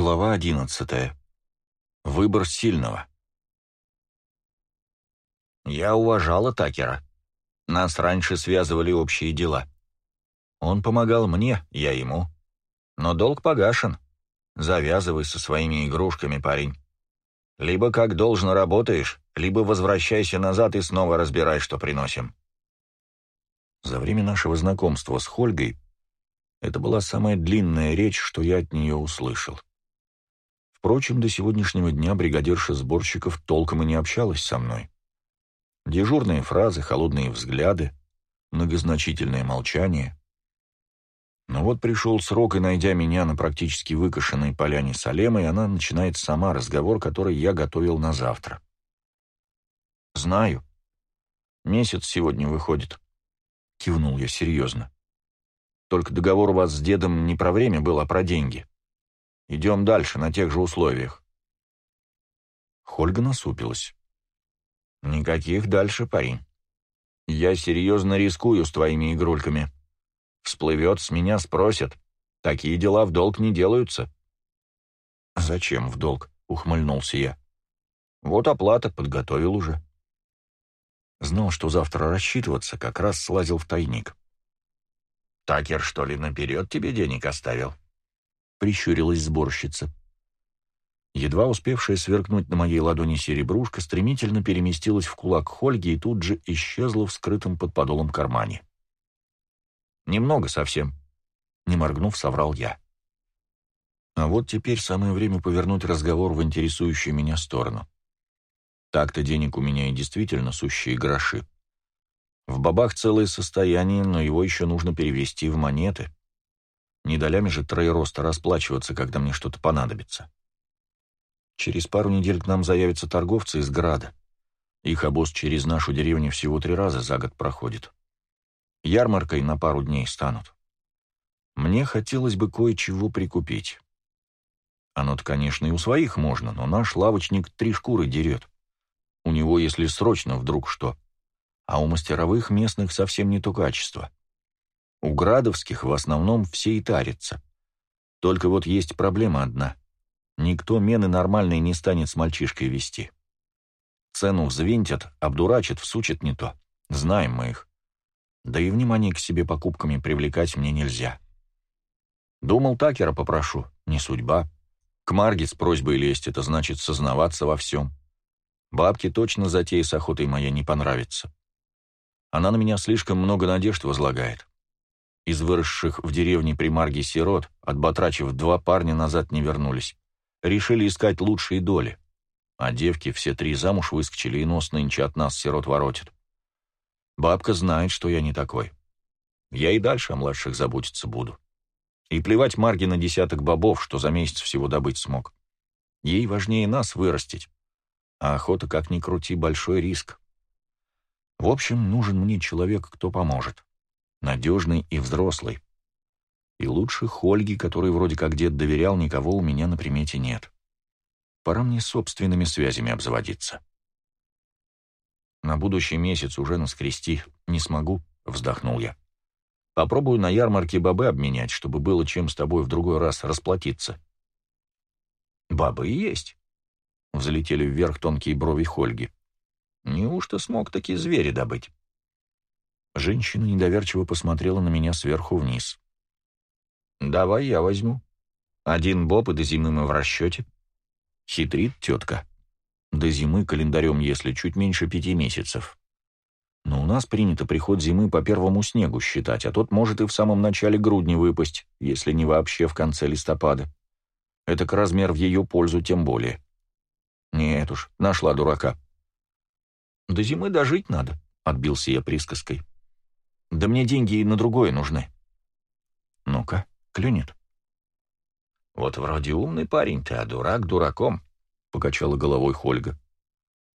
Глава одиннадцатая. Выбор сильного. Я уважала Такера. Нас раньше связывали общие дела. Он помогал мне, я ему. Но долг погашен. Завязывай со своими игрушками, парень. Либо как должно работаешь, либо возвращайся назад и снова разбирай, что приносим. За время нашего знакомства с Хольгой это была самая длинная речь, что я от нее услышал. Впрочем, до сегодняшнего дня бригадирша сборщиков толком и не общалась со мной. Дежурные фразы, холодные взгляды, многозначительное молчание. Но вот пришел срок, и, найдя меня на практически выкошенной поляне Салемой, она начинает сама разговор, который я готовил на завтра. «Знаю. Месяц сегодня выходит», — кивнул я серьезно. «Только договор у вас с дедом не про время был, а про деньги. Идем дальше, на тех же условиях. Хольга насупилась. Никаких дальше, парень. Я серьезно рискую с твоими игрульками. Всплывет, с меня спросят. Такие дела в долг не делаются. Зачем в долг? Ухмыльнулся я. Вот оплата, подготовил уже. Знал, что завтра рассчитываться, как раз слазил в тайник. Такер, что ли, наперед тебе денег оставил? —— прищурилась сборщица. Едва успевшая сверкнуть на моей ладони серебрушка стремительно переместилась в кулак Хольги и тут же исчезла в скрытом под подолом кармане. «Немного совсем», — не моргнув, соврал я. А вот теперь самое время повернуть разговор в интересующую меня сторону. Так-то денег у меня и действительно сущие гроши. В бабах целое состояние, но его еще нужно перевести в монеты. Не долями же троероста расплачиваться, когда мне что-то понадобится. Через пару недель к нам заявятся торговцы из Града. Их обоз через нашу деревню всего три раза за год проходит. Ярмаркой на пару дней станут. Мне хотелось бы кое-чего прикупить. Оно-то, конечно, и у своих можно, но наш лавочник три шкуры дерет. У него, если срочно вдруг что. А у мастеровых местных совсем не то качество. У градовских в основном все и тарятся. Только вот есть проблема одна. Никто мены нормальные не станет с мальчишкой вести. Цену взвинтят, обдурачат, всучат не то. Знаем мы их. Да и внимание к себе покупками привлекать мне нельзя. Думал, Такера попрошу, не судьба. К Марге с просьбой лезть, это значит сознаваться во всем. Бабке точно затея с охотой моя не понравится. Она на меня слишком много надежд возлагает. Из выросших в деревне при Марге сирот, от Батрачев два парня назад не вернулись. Решили искать лучшие доли. А девки все три замуж выскочили, и нос нынче от нас сирот воротит. Бабка знает, что я не такой. Я и дальше о младших заботиться буду. И плевать Марге на десяток бобов, что за месяц всего добыть смог. Ей важнее нас вырастить. А охота, как ни крути, большой риск. В общем, нужен мне человек, кто поможет надежный и взрослый. И лучше Хольги, который вроде как дед доверял, никого у меня на примете нет. Пора мне собственными связями обзаводиться. На будущий месяц уже наскрести не смогу, вздохнул я. Попробую на ярмарке бобы обменять, чтобы было чем с тобой в другой раз расплатиться. Бабы и есть. Взлетели вверх тонкие брови Хольги. Неужто смог такие звери добыть? Женщина недоверчиво посмотрела на меня сверху вниз. «Давай я возьму. Один боб, и до зимы мы в расчете». Хитрит тетка. До зимы календарем, если чуть меньше пяти месяцев. Но у нас принято приход зимы по первому снегу считать, а тот может и в самом начале грудни выпасть, если не вообще в конце листопада. Это к размер в ее пользу тем более. Нет уж, нашла дурака. «До зимы дожить надо», — отбился я присказкой. Да мне деньги и на другое нужны. Ну-ка, клюнет. Вот вроде умный парень ты, а дурак дураком, — покачала головой Хольга.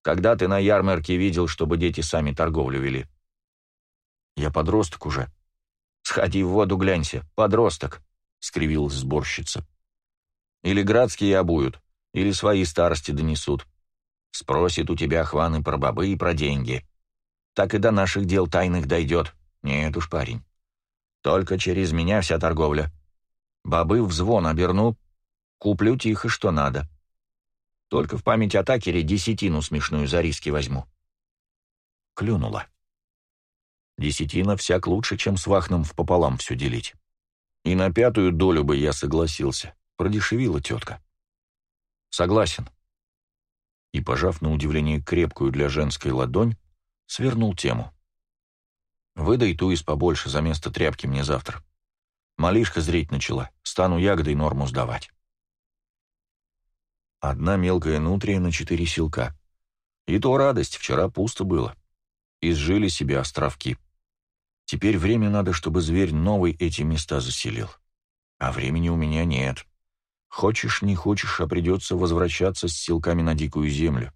Когда ты на ярмарке видел, чтобы дети сами торговлю вели? Я подросток уже. Сходи в воду, глянься, подросток, — скривилась сборщица. Или градские обуют, или свои старости донесут. Спросит у тебя хваны про бобы и про деньги. Так и до наших дел тайных дойдет. Нет уж, парень. Только через меня вся торговля. Бобы звон оберну, Куплю тихо, что надо. Только в память о Такере десятину смешную за риски возьму. Клюнула. Десятина всяк лучше, чем с Вахном пополам все делить. И на пятую долю бы я согласился. Продешевила тетка. Согласен. И, пожав на удивление крепкую для женской ладонь, свернул тему. Выдай ту из побольше за место тряпки мне завтра. Малишка зреть начала, стану ягодой норму сдавать. Одна мелкая нутрия на четыре силка. И то радость, вчера пусто было. Изжили себе островки. Теперь время надо, чтобы зверь новый эти места заселил. А времени у меня нет. Хочешь, не хочешь, а придется возвращаться с силками на дикую землю,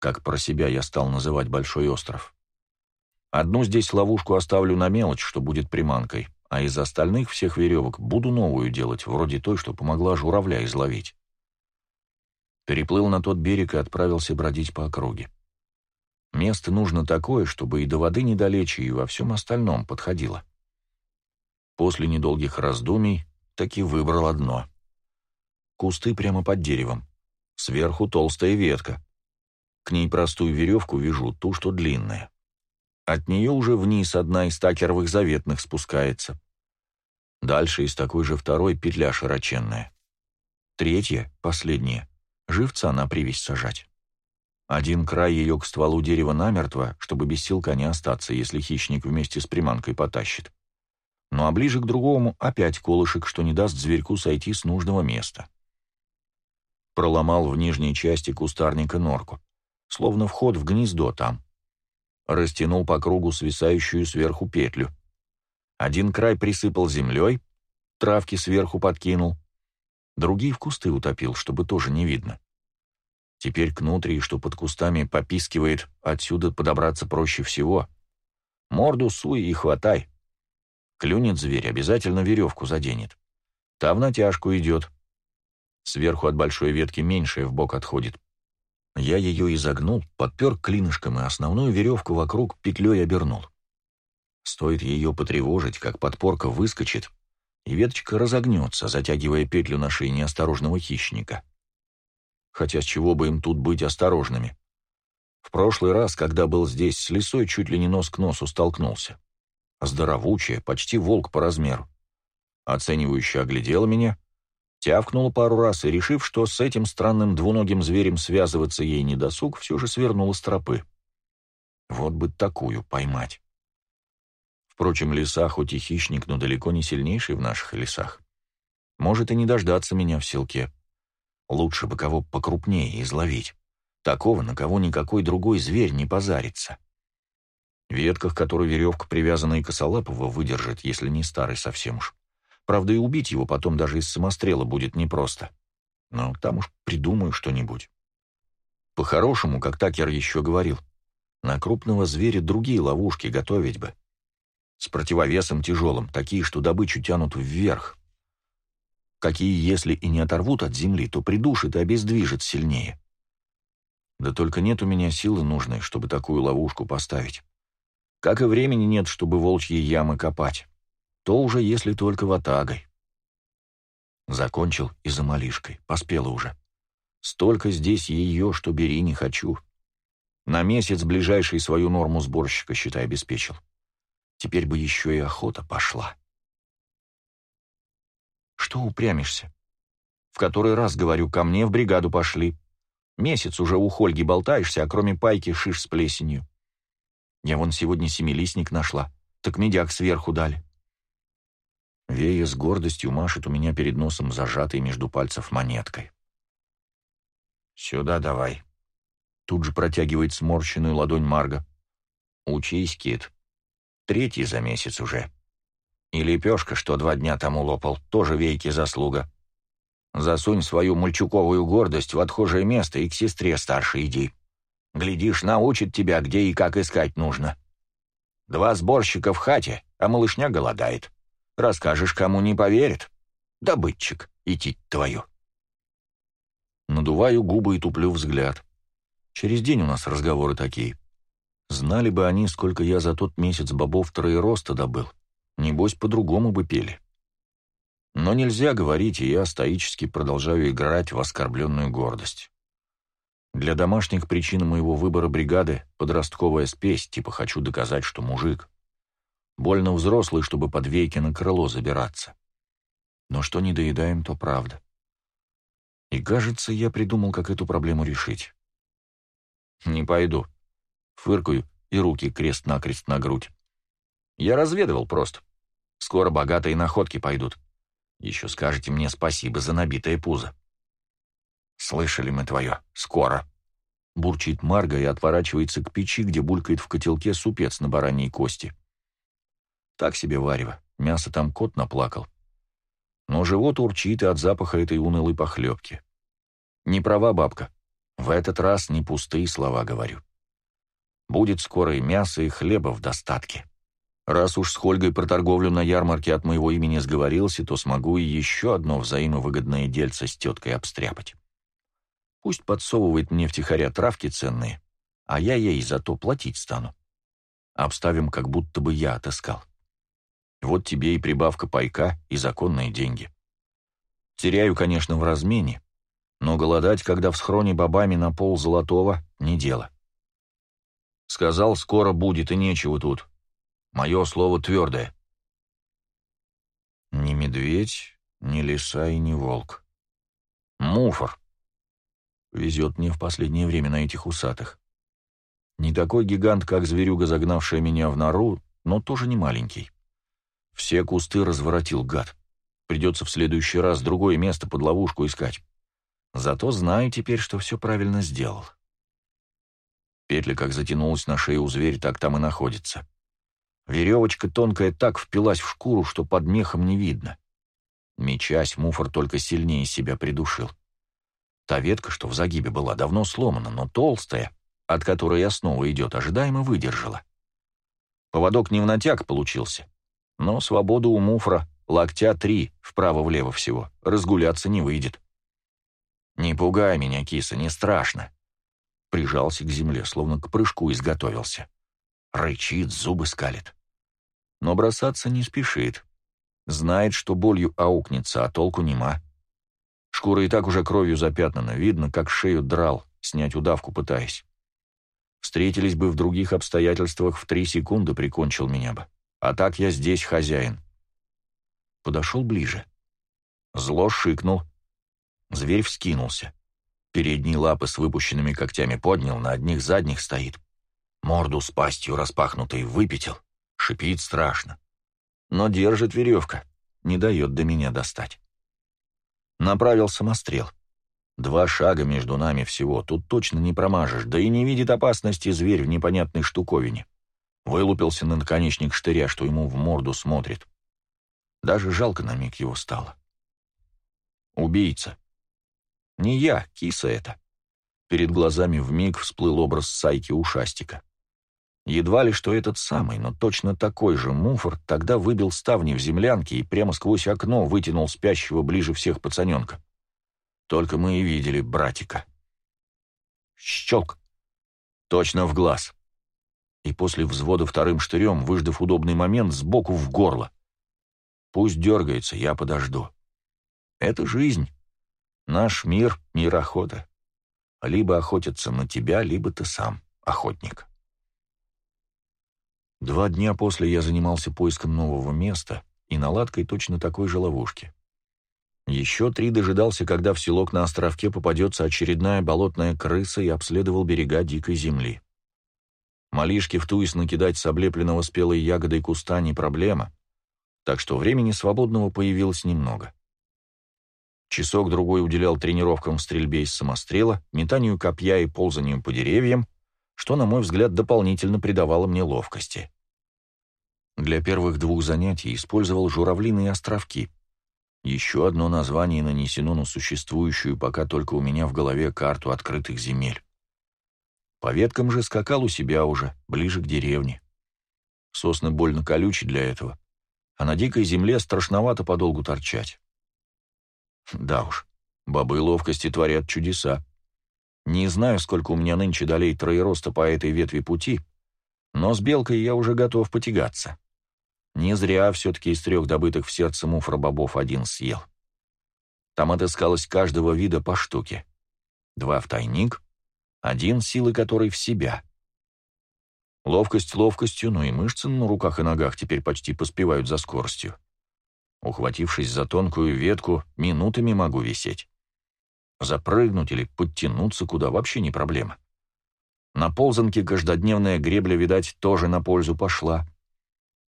как про себя я стал называть Большой остров. Одну здесь ловушку оставлю на мелочь, что будет приманкой, а из остальных всех веревок буду новую делать, вроде той, что помогла журавля изловить переплыл на тот берег и отправился бродить по округе. Место нужно такое, чтобы и до воды недалече, и во всем остальном подходило. После недолгих раздумий таки выбрал одно. Кусты прямо под деревом. Сверху толстая ветка. К ней простую веревку вяжу, ту, что длинная. От нее уже вниз одна из такеровых заветных спускается. Дальше из такой же второй петля широченная. Третья, последняя, живца на привязь сажать. Один край ее к стволу дерева намертво, чтобы без силка не остаться, если хищник вместе с приманкой потащит. Ну а ближе к другому опять колышек, что не даст зверьку сойти с нужного места. Проломал в нижней части кустарника норку, словно вход в гнездо там. Растянул по кругу свисающую сверху петлю. Один край присыпал землей, травки сверху подкинул, другие в кусты утопил, чтобы тоже не видно. Теперь к нутри, что под кустами попискивает, отсюда подобраться проще всего. Морду суй и хватай. Клюнет зверь, обязательно веревку заденет. Та в натяжку идет. Сверху от большой ветки меньшая в бок отходит. Я ее изогнул, подпер клинышком и основную веревку вокруг петлей обернул. Стоит ее потревожить, как подпорка выскочит, и веточка разогнется, затягивая петлю на шее неосторожного хищника. Хотя с чего бы им тут быть осторожными? В прошлый раз, когда был здесь с лисой, чуть ли не нос к носу столкнулся. Здоровучая, почти волк по размеру. Оценивающе оглядела меня, тявкнула пару раз и, решив, что с этим странным двуногим зверем связываться ей не досуг, все же свернула с тропы. Вот бы такую поймать. Впрочем, лиса хоть и хищник, но далеко не сильнейший в наших лесах. Может и не дождаться меня в селке. Лучше бы кого покрупнее изловить. Такого, на кого никакой другой зверь не позарится. Ветках, которой веревка, привязанная косолапого, выдержит, если не старый совсем уж. Правда, и убить его потом даже из самострела будет непросто. Но там уж придумаю что-нибудь. По-хорошему, как Такер еще говорил, на крупного зверя другие ловушки готовить бы с противовесом тяжелым, такие, что добычу тянут вверх. Какие, если и не оторвут от земли, то придушит и обездвижит сильнее. Да только нет у меня силы нужной, чтобы такую ловушку поставить. Как и времени нет, чтобы волчьи ямы копать. То уже, если только ватагой. Закончил и за малишкой, поспела уже. Столько здесь ее, что бери не хочу. На месяц ближайший свою норму сборщика, считай, обеспечил. Теперь бы еще и охота пошла. Что упрямишься? В который раз, говорю, ко мне в бригаду пошли. Месяц уже у Хольги болтаешься, а кроме пайки шиш с плесенью. Я вон сегодня семилистник нашла, так медяк сверху дали. Вея с гордостью машет у меня перед носом зажатой между пальцев монеткой. «Сюда давай», — тут же протягивает сморщенную ладонь Марга. «Учись, Кит, Третий за месяц уже. И лепешка, что два дня тому лопал, тоже вейки заслуга. Засунь свою мальчуковую гордость в отхожее место и к сестре старшей иди. Глядишь, научит тебя, где и как искать нужно. Два сборщика в хате, а малышня голодает. Расскажешь, кому не поверит. Добытчик, идти твою. Надуваю губы и туплю взгляд. Через день у нас разговоры такие. Знали бы они, сколько я за тот месяц бобов троероста добыл. Небось, по-другому бы пели. Но нельзя говорить, и я стоически продолжаю играть в оскорбленную гордость. Для домашних причин моего выбора бригады подростковая спесь, типа хочу доказать, что мужик. Больно взрослый, чтобы под вейки на крыло забираться. Но что не доедаем, то правда. И кажется, я придумал, как эту проблему решить. Не пойду. Фыркаю и руки крест-накрест на грудь. Я разведывал просто. Скоро богатые находки пойдут. Еще скажете мне спасибо за набитое пузо. «Слышали мы твое. Скоро!» Бурчит Марга и отворачивается к печи, где булькает в котелке супец на бараньей кости. Так себе варево. Мясо там кот наплакал. Но живот урчит и от запаха этой унылой похлебки. Не права бабка. В этот раз не пустые слова говорю. Будет скоро и мясо, и хлеба в достатке. Раз уж с Хольгой про торговлю на ярмарке от моего имени сговорился, то смогу и еще одно взаимовыгодное дельце с теткой обстряпать. Пусть подсовывает мне втихаря травки ценные, а я ей зато платить стану. Обставим, как будто бы я отыскал. Вот тебе и прибавка пайка, и законные деньги. Теряю, конечно, в размене, но голодать, когда в схроне бабами на пол золотого, не дело. Сказал, скоро будет, и нечего тут. Мое слово твердое. Ни медведь, ни лиса и ни волк. Муфор. Везет мне в последнее время на этих усатых. Не такой гигант, как зверюга, загнавшая меня в нору, но тоже не маленький. Все кусты разворотил гад. Придется в следующий раз другое место под ловушку искать. Зато знаю теперь, что все правильно сделал. Петля как затянулась на шее у зверя, так там и находится. Веревочка тонкая так впилась в шкуру, что под мехом не видно. Мечась, муфор только сильнее себя придушил. Та ветка, что в загибе была, давно сломана, но толстая, от которой основа идет, ожидаемо выдержала. Поводок не в натяг получился, но свободу у муфра локтя три, вправо-влево всего, разгуляться не выйдет. «Не пугай меня, киса, не страшно». Прижался к земле, словно к прыжку изготовился. Рычит, зубы скалит. Но бросаться не спешит. Знает, что болью аукнется, а толку нема. Шкура и так уже кровью запятнана, видно, как шею драл, снять удавку пытаясь. Встретились бы в других обстоятельствах, в три секунды прикончил меня бы. А так я здесь хозяин. Подошел ближе. Зло шикнул. Зверь вскинулся. Передние лапы с выпущенными когтями поднял, на одних задних стоит. Морду с пастью распахнутой выпятил. Шипит страшно. Но держит веревка, не дает до меня достать. Направил самострел. Два шага между нами всего, тут точно не промажешь, да и не видит опасности зверь в непонятной штуковине. Вылупился на наконечник штыря, что ему в морду смотрит. Даже жалко на миг его стало. Убийца. Не я, киса это. Перед глазами вмиг всплыл образ Сайки Ушастика. Едва ли что этот самый, но точно такой же Муфорд тогда выбил ставни в землянке и прямо сквозь окно вытянул спящего ближе всех пацаненка. Только мы и видели братика. Щелк. Точно в глаз. И после взвода вторым штырем, выждав удобный момент, сбоку в горло. Пусть дергается, я подожду. Это жизнь. Наш мир — мир охоты. Либо охотятся на тебя, либо ты сам охотник. Два дня после я занимался поиском нового места и наладкой точно такой же ловушки. Еще три дожидался, когда в селок на островке попадется очередная болотная крыса и обследовал берега дикой земли. Малишки втуясь накидать с облепленного спелой ягодой куста не проблема, так что времени свободного появилось немного. Часок-другой уделял тренировкам в стрельбе из самострела, метанию копья и ползанию по деревьям, что, на мой взгляд, дополнительно придавало мне ловкости. Для первых двух занятий использовал журавлиные островки. Еще одно название нанесено на существующую пока только у меня в голове карту открытых земель. По веткам же скакал у себя уже, ближе к деревне. Сосны больно колючи для этого, а на дикой земле страшновато подолгу торчать. Да уж, бобы ловкости творят чудеса. Не знаю, сколько у меня нынче долей троероста по этой ветви пути, но с белкой я уже готов потягаться. Не зря все-таки из трех добытых в сердце муфра бобов один съел. Там отыскалось каждого вида по штуке. Два в тайник, один, силы которой в себя. Ловкость ловкостью, но и мышцы на руках и ногах теперь почти поспевают за скоростью. Ухватившись за тонкую ветку, минутами могу висеть. Запрыгнуть или подтянуться куда вообще не проблема. На ползанке каждодневная гребля, видать, тоже на пользу пошла.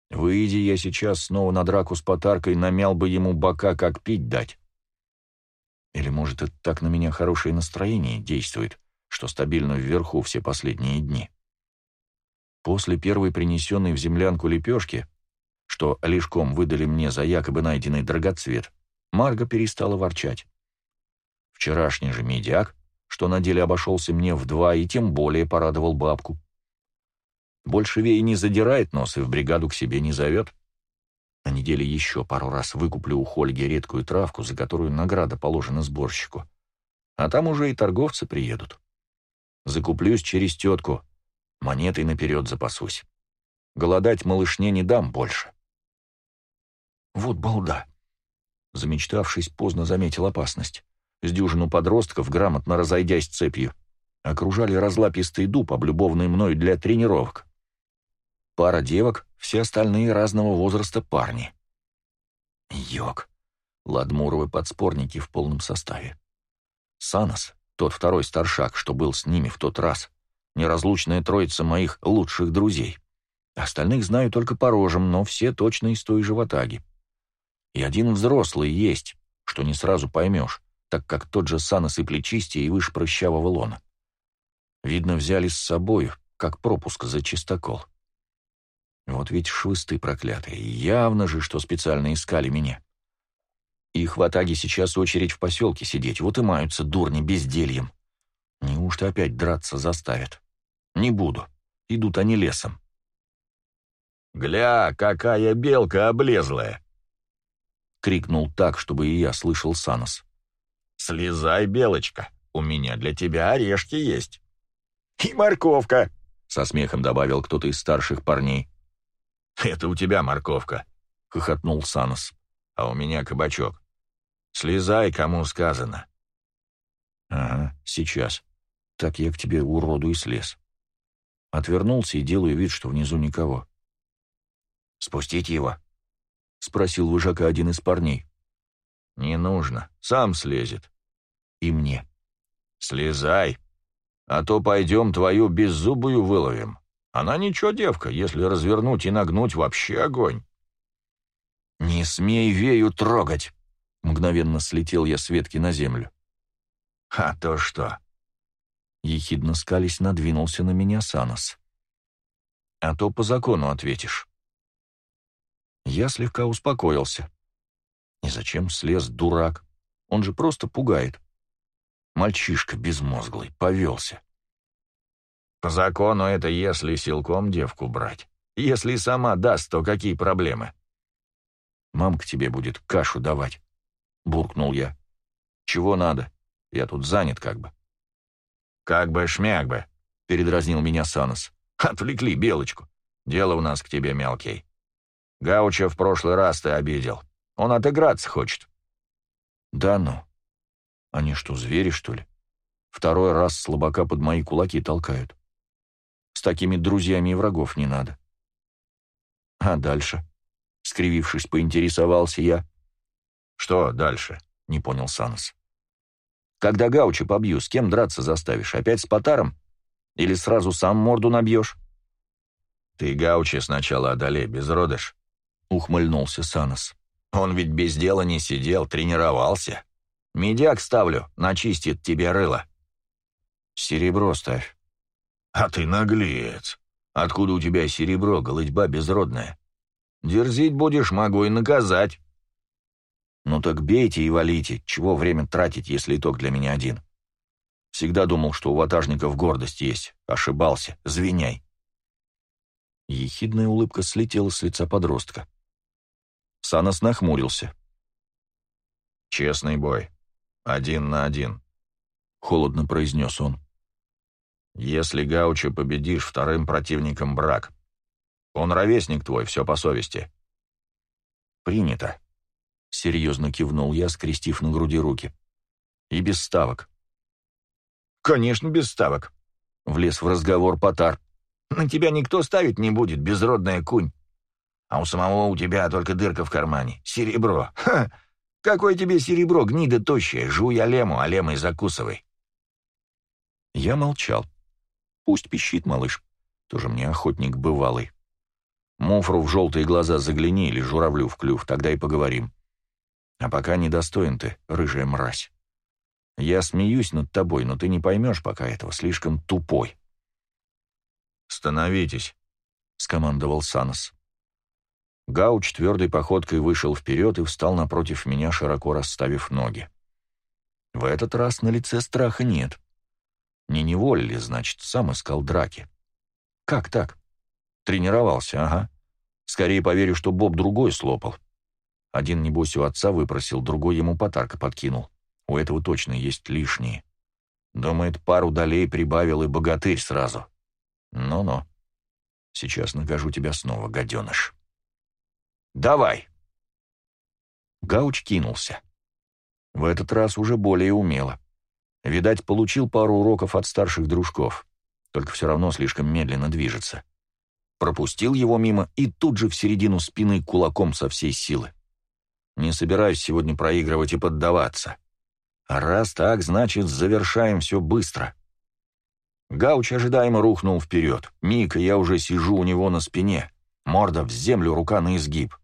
Выйди я сейчас снова на драку с потаркой, намял бы ему бока, как пить дать. Или, может, это так на меня хорошее настроение действует, что стабильно вверху все последние дни. После первой принесенной в землянку лепешки, что лишком выдали мне за якобы найденный драгоцвет, Марга перестала ворчать. Вчерашний же медиак, что на деле обошелся мне в два и тем более порадовал бабку. Больше Вей не задирает нос и в бригаду к себе не зовет. На неделе еще пару раз выкуплю у Хольги редкую травку, за которую награда положена сборщику. А там уже и торговцы приедут. Закуплюсь через тетку, монетой наперед запасусь. Голодать малышне не дам больше. Вот балда. Замечтавшись, поздно заметил опасность. С дюжину подростков, грамотно разойдясь цепью, окружали разлапистый дуб, облюбованный мной для тренировок. Пара девок, все остальные разного возраста парни. Йог. Ладмуровы подспорники в полном составе. Санос, тот второй старшак, что был с ними в тот раз, неразлучная троица моих лучших друзей. Остальных знаю только по рожам, но все точно из той же ватаги. И один взрослый есть, что не сразу поймешь, так как тот же Санос и плечистее, и выше прыщавого лона. Видно, взяли с собой, как пропуск за чистокол. Вот ведь швысты проклятые, явно же, что специально искали меня. Их в Атаге сейчас очередь в поселке сидеть, вот и маются дурни бездельем. Неужто опять драться заставят? Не буду. Идут они лесом. «Гля, какая белка облезлая!» — крикнул так, чтобы и я слышал Санос. «Слезай, белочка, у меня для тебя орешки есть». «И морковка!» — со смехом добавил кто-то из старших парней. «Это у тебя морковка», — хохотнул Санос. «А у меня кабачок. Слезай, кому сказано». «Ага, сейчас. Так я к тебе, уроду, и слез». Отвернулся и делаю вид, что внизу никого. «Спустить его?» — спросил выжака один из парней. «Не нужно, сам слезет». «И мне». «Слезай, а то пойдем твою беззубую выловим». Она ничего, девка, если развернуть и нагнуть, вообще огонь. «Не смей Вею трогать!» Мгновенно слетел я с ветки на землю. «А то что?» Ехидно скались надвинулся на меня Санос. «А то по закону ответишь». Я слегка успокоился. И зачем слез дурак? Он же просто пугает. Мальчишка безмозглый, повелся. По закону это если силком девку брать. Если сама даст, то какие проблемы? Мамка тебе будет кашу давать, буркнул я. Чего надо? Я тут занят как бы. Как бы шмяк бы, передразнил меня Санос. Отвлекли Белочку. Дело у нас к тебе, мелкий. Гауча в прошлый раз ты обидел. Он отыграться хочет. Да ну. Они что, звери, что ли? Второй раз слабака под мои кулаки толкают. С такими друзьями и врагов не надо. А дальше? Скривившись, поинтересовался я. Что дальше? Не понял Санос. Когда Гауча побью, с кем драться заставишь? Опять с Потаром? Или сразу сам морду набьешь? Ты Гаучи сначала одолей, безродыш. Ухмыльнулся Санос. Он ведь без дела не сидел, тренировался. Медяк ставлю, начистит тебе рыло. Серебро ставь. «А ты наглец! Откуда у тебя серебро, голытьба безродная? Дерзить будешь, могу и наказать». «Ну так бейте и валите, чего время тратить, если итог для меня один?» Всегда думал, что у ватажников гордость есть. Ошибался. Звеняй. Ехидная улыбка слетела с лица подростка. Санос нахмурился. «Честный бой. Один на один», — холодно произнес он. Если Гауча победишь, вторым противником брак. Он ровесник твой, все по совести. «Принято», — серьезно кивнул я, скрестив на груди руки. «И без ставок». «Конечно, без ставок», — влез в разговор Потар. «На тебя никто ставить не будет, безродная кунь. А у самого у тебя только дырка в кармане. Серебро. Ха! Какое тебе серебро, гнида тощая? Жуй алему, алемой закусывай». Я молчал. Пусть пищит малыш. Тоже мне охотник бывалый. Муфру в желтые глаза загляни или журавлю в клюв, тогда и поговорим. А пока недостоин ты, рыжая мразь. Я смеюсь над тобой, но ты не поймешь пока этого, слишком тупой. «Становитесь», — скомандовал Санос. Гауч твердой походкой вышел вперед и встал напротив меня, широко расставив ноги. В этот раз на лице страха нет. Не неволили, значит, сам искал драки. Как так? Тренировался, ага. Скорее поверю, что Боб другой слопал. Один, небось, у отца выпросил, другой ему подарка подкинул. У этого точно есть лишние. Думает, пару долей прибавил и богатырь сразу. Ну-ну. Сейчас накажу тебя снова, гаденыш. Давай. Гауч кинулся. В этот раз уже более умело. Видать, получил пару уроков от старших дружков, только все равно слишком медленно движется. Пропустил его мимо и тут же в середину спины кулаком со всей силы. Не собираюсь сегодня проигрывать и поддаваться. А раз так, значит, завершаем все быстро. Гауч ожидаемо рухнул вперед. Мика, я уже сижу у него на спине. Морда в землю, рука на изгиб.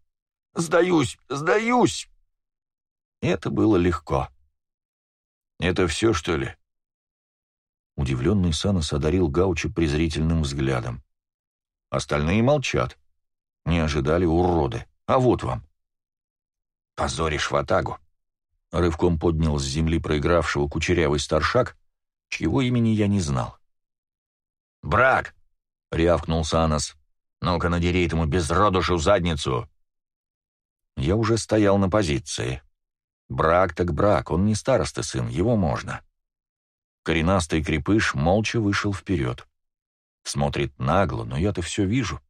«Сдаюсь! Сдаюсь!» Это было легко. «Это все, что ли?» Удивленный Санос одарил Гауча презрительным взглядом. Остальные молчат. Не ожидали уроды. А вот вам. «Позоришь ватагу!» Рывком поднял с земли проигравшего кучерявый старшак, чьего имени я не знал. «Брак!» — рявкнул Санос. «Ну-ка, надери этому безродушу задницу!» Я уже стоял на позиции. Брак так брак, он не старосты сын, его можно. Коренастый крепыш молча вышел вперед. Смотрит нагло, но я-то все вижу.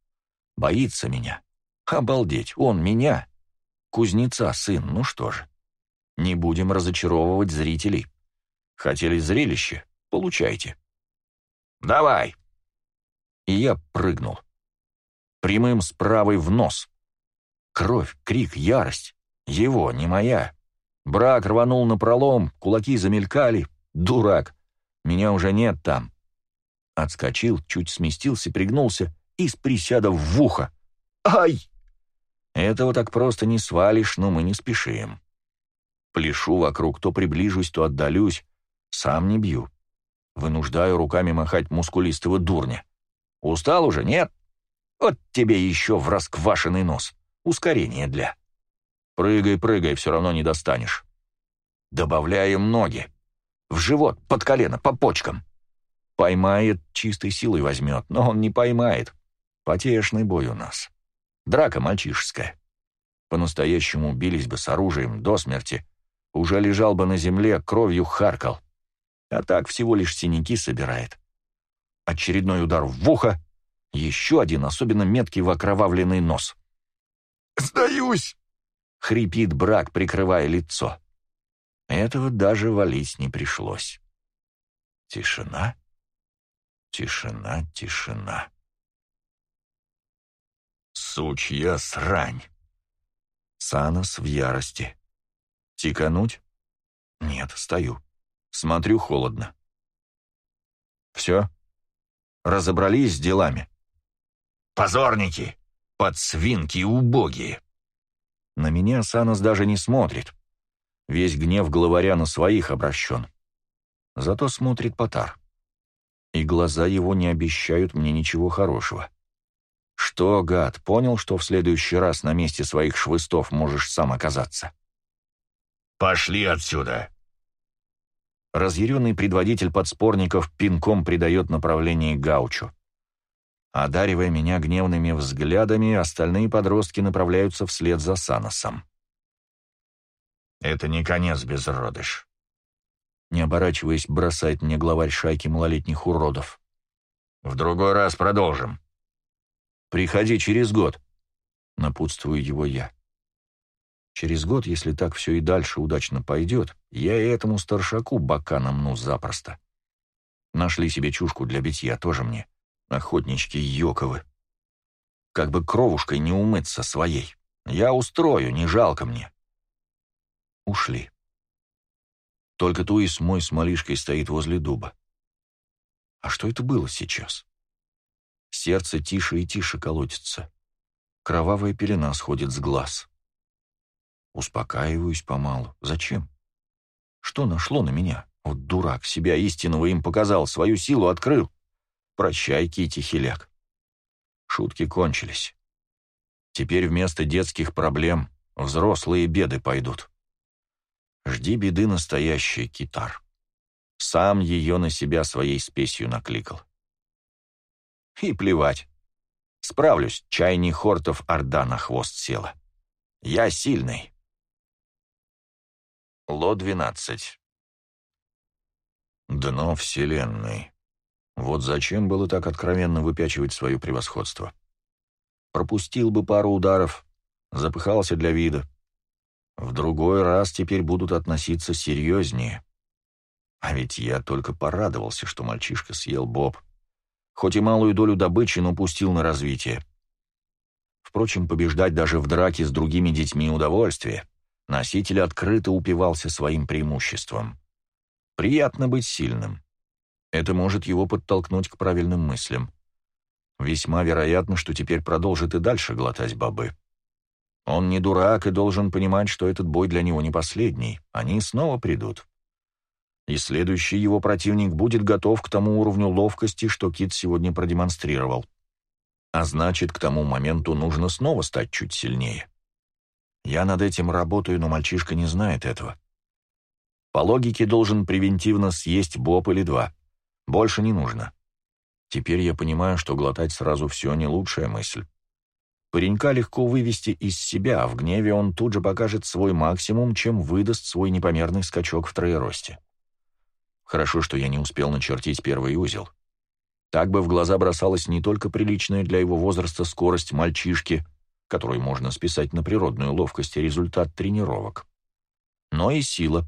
Боится меня. Обалдеть, он меня. Кузнеца сын, ну что же. Не будем разочаровывать зрителей. Хотели зрелище? Получайте. Давай. И я прыгнул. Прямым с правой в нос. Кровь, крик, ярость. Его, не моя. Брак рванул на пролом, кулаки замелькали. Дурак. Меня уже нет там. Отскочил, чуть сместился, пригнулся и с присяда в ухо. Ай! Этого так просто не свалишь, но мы не спешим. Пляшу вокруг, то приближусь, то отдалюсь. Сам не бью. Вынуждаю руками махать мускулистого дурня. Устал уже, нет? Вот тебе еще в расквашенный нос. Ускорение для. Прыгай, прыгай, все равно не достанешь. Добавляем ноги. В живот, под колено, по почкам. Поймает, чистой силой возьмет, но он не поймает. Потешный бой у нас. Драка мальчишеская. По-настоящему бились бы с оружием до смерти. Уже лежал бы на земле, кровью харкал. А так всего лишь синяки собирает. Очередной удар в ухо, еще один особенно меткий в окровавленный нос. «Сдаюсь!» — хрипит брак, прикрывая лицо. Этого даже валить не пришлось. Тишина, тишина, тишина. Сучья срань. Санос в ярости. Тикануть? Нет, стою. Смотрю холодно. Все? Разобрались с делами? Позорники! Подсвинки убогие! На меня Санос даже не смотрит. Весь гнев главаря на своих обращен. Зато смотрит Потар. И глаза его не обещают мне ничего хорошего. Что, гад, понял, что в следующий раз на месте своих швыстов можешь сам оказаться? «Пошли отсюда!» Разъяренный предводитель подспорников пинком придает направление Гаучу. Одаривая меня гневными взглядами, остальные подростки направляются вслед за Саносом. «Это не конец, безродыш», — не оборачиваясь, бросает мне главарь шайки малолетних уродов. «В другой раз продолжим». «Приходи через год», — напутствую его я. Через год, если так все и дальше удачно пойдет, я и этому старшаку бока намну запросто. Нашли себе чушку для битья, тоже мне. Охотнички Йоковы. Как бы кровушкой не умыться своей. Я устрою, не жалко мне. Ушли. Только Туис мой с малышкой стоит возле дуба. А что это было сейчас? Сердце тише и тише колотится. Кровавая пелена сходит с глаз. Успокаиваюсь помалу. Зачем? Что нашло на меня? Вот дурак, себя истинного им показал, свою силу открыл. Прощай, Кити Хиляк. Шутки кончились. Теперь вместо детских проблем взрослые беды пойдут. Жди беды настоящий китар. Сам ее на себя своей спесью накликал. И плевать. Справлюсь, чай Хортов Орда на хвост села. Я сильный. Ло-12 Дно Вселенной. Вот зачем было так откровенно выпячивать свое превосходство? Пропустил бы пару ударов, запыхался для вида. В другой раз теперь будут относиться серьезнее. А ведь я только порадовался, что мальчишка съел Боб. Хоть и малую долю добычи, но пустил на развитие. Впрочем, побеждать даже в драке с другими детьми удовольствие. Носитель открыто упивался своим преимуществом. Приятно быть сильным. Это может его подтолкнуть к правильным мыслям. Весьма вероятно, что теперь продолжит и дальше глотать бобы. Он не дурак и должен понимать, что этот бой для него не последний. Они снова придут. И следующий его противник будет готов к тому уровню ловкости, что Кит сегодня продемонстрировал. А значит, к тому моменту нужно снова стать чуть сильнее. Я над этим работаю, но мальчишка не знает этого. По логике должен превентивно съесть боб или два. Больше не нужно. Теперь я понимаю, что глотать сразу все не лучшая мысль. Паренька легко вывести из себя, а в гневе он тут же покажет свой максимум, чем выдаст свой непомерный скачок в троеросте. Хорошо, что я не успел начертить первый узел. Так бы в глаза бросалась не только приличная для его возраста скорость мальчишки — которую можно списать на природную ловкость и результат тренировок, но и сила,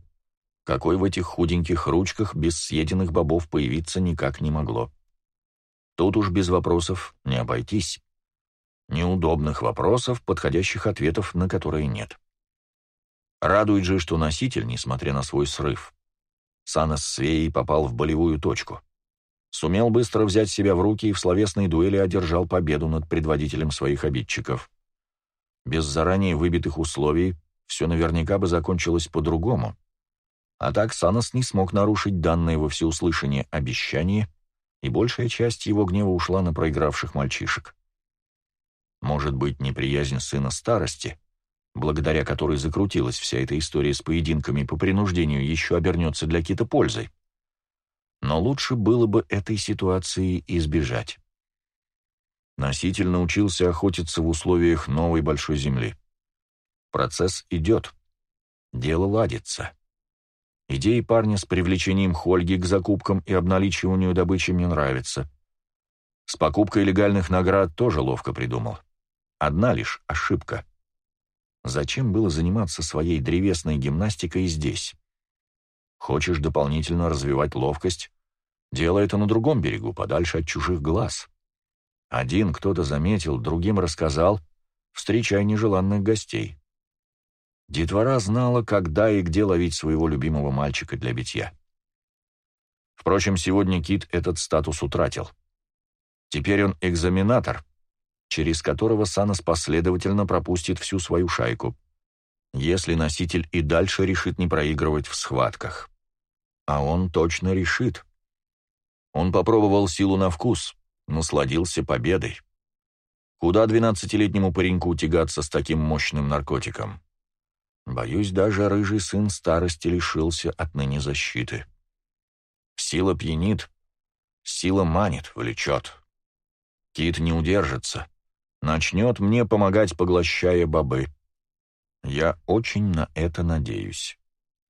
какой в этих худеньких ручках без съеденных бобов появиться никак не могло. Тут уж без вопросов не обойтись. Неудобных вопросов, подходящих ответов на которые нет. Радует же, что носитель, несмотря на свой срыв, Санос Свей попал в болевую точку. Сумел быстро взять себя в руки и в словесной дуэли одержал победу над предводителем своих обидчиков. Без заранее выбитых условий все наверняка бы закончилось по-другому. А так Санос не смог нарушить данное во всеуслышание обещание, и большая часть его гнева ушла на проигравших мальчишек. Может быть, неприязнь сына старости, благодаря которой закрутилась вся эта история с поединками по принуждению, еще обернется для Кита пользой. Но лучше было бы этой ситуации избежать. Носитель научился охотиться в условиях новой большой земли. Процесс идет. Дело ладится. Идеи парня с привлечением Хольги к закупкам и обналичиванию добычи мне нравятся. С покупкой легальных наград тоже ловко придумал. Одна лишь ошибка. Зачем было заниматься своей древесной гимнастикой здесь? Хочешь дополнительно развивать ловкость? Делай это на другом берегу, подальше от чужих глаз. Один кто-то заметил, другим рассказал, встречая нежеланных гостей. Детвора знала, когда и где ловить своего любимого мальчика для битья. Впрочем, сегодня Кит этот статус утратил. Теперь он экзаменатор, через которого Санос последовательно пропустит всю свою шайку, если носитель и дальше решит не проигрывать в схватках. А он точно решит. Он попробовал силу на вкус — насладился победой. Куда двенадцатилетнему пареньку тягаться с таким мощным наркотиком? Боюсь, даже рыжий сын старости лишился отныне защиты. Сила пьянит, сила манит, влечет. Кит не удержится, начнет мне помогать, поглощая бобы. Я очень на это надеюсь.